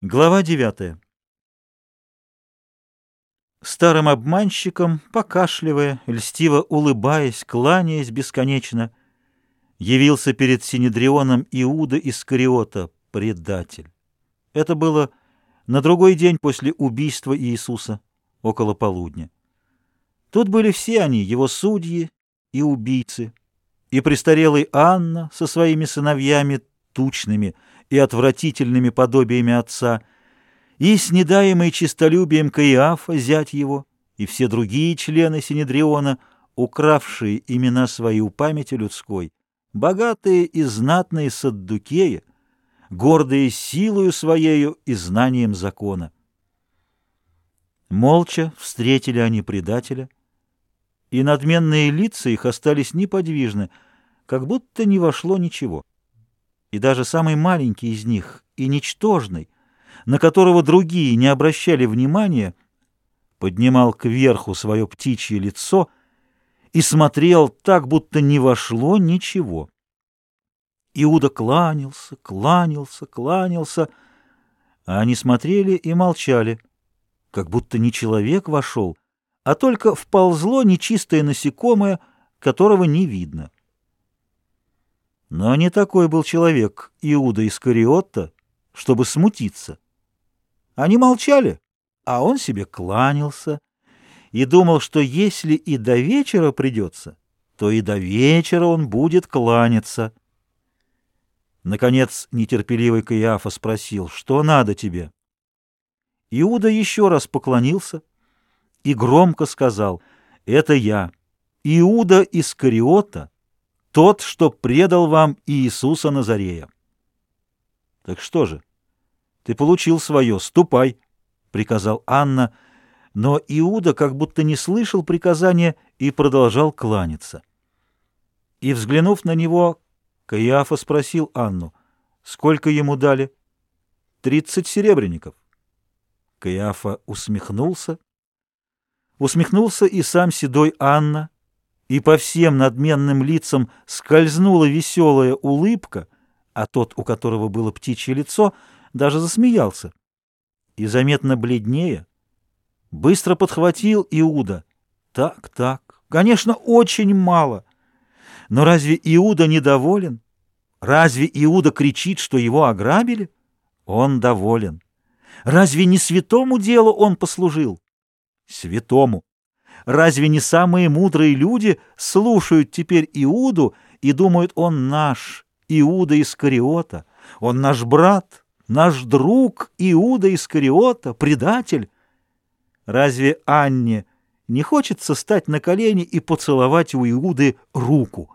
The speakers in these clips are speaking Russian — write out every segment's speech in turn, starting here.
Глава 9. Старым обманщиком, покашливая, льстиво улыбаясь, кланяясь бесконечно, явился перед Синедрионом Иуда Искариота, предатель. Это было на другой день после убийства Иисуса, около полудня. Тут были все они, его судьи и убийцы, и престарелый Анна со своими сыновьями тучными, и отвратительными подобиями отца, и снедаемый честолюбием Каиафа, зять его, и все другие члены Синедриона, укравшие имена свои у памяти людской, богатые и знатные саддукеи, гордые силою своею и знанием закона. Молча встретили они предателя, и надменные лица их остались неподвижны, как будто не вошло ничего и даже самый маленький из них, и ничтожный, на которого другие не обращали внимания, поднимал кверху свое птичье лицо и смотрел так, будто не вошло ничего. Иуда кланялся, кланялся, кланялся, а они смотрели и молчали, как будто не человек вошел, а только вползло нечистое насекомое, которого не видно. Но не такой был человек Иуда Искариотта, чтобы смутиться. Они молчали, а он себе кланялся и думал, что если и до вечера придется, то и до вечера он будет кланяться. Наконец нетерпеливый Каиафа спросил, что надо тебе? Иуда еще раз поклонился и громко сказал, «Это я, Иуда Искариота, тот, что предал вам Иисуса Назарея. Так что же, ты получил свое, ступай, приказал Анна, но Иуда как будто не слышал приказания и продолжал кланяться. И, взглянув на него, Каиафа спросил Анну, сколько ему дали? Тридцать серебряников. Каиафа усмехнулся. Усмехнулся и сам седой Анна, и по всем надменным лицам скользнула веселая улыбка, а тот, у которого было птичье лицо, даже засмеялся. И заметно бледнее, быстро подхватил Иуда. Так, так, конечно, очень мало. Но разве Иуда недоволен? Разве Иуда кричит, что его ограбили? Он доволен. Разве не святому делу он послужил? Святому. Разве не самые мудрые люди слушают теперь Иуду и думают, он наш, Иуда Искариота, он наш брат, наш друг Иуда Искариота, предатель? Разве Анне не хочется стать на колени и поцеловать у Иуды руку?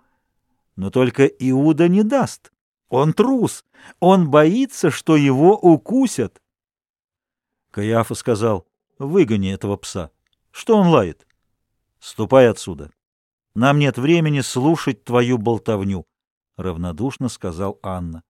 Но только Иуда не даст. Он трус, он боится, что его укусят. Каиафа сказал, выгони этого пса. Что он лает? Ступай отсюда. Нам нет времени слушать твою болтовню, — равнодушно сказал Анна.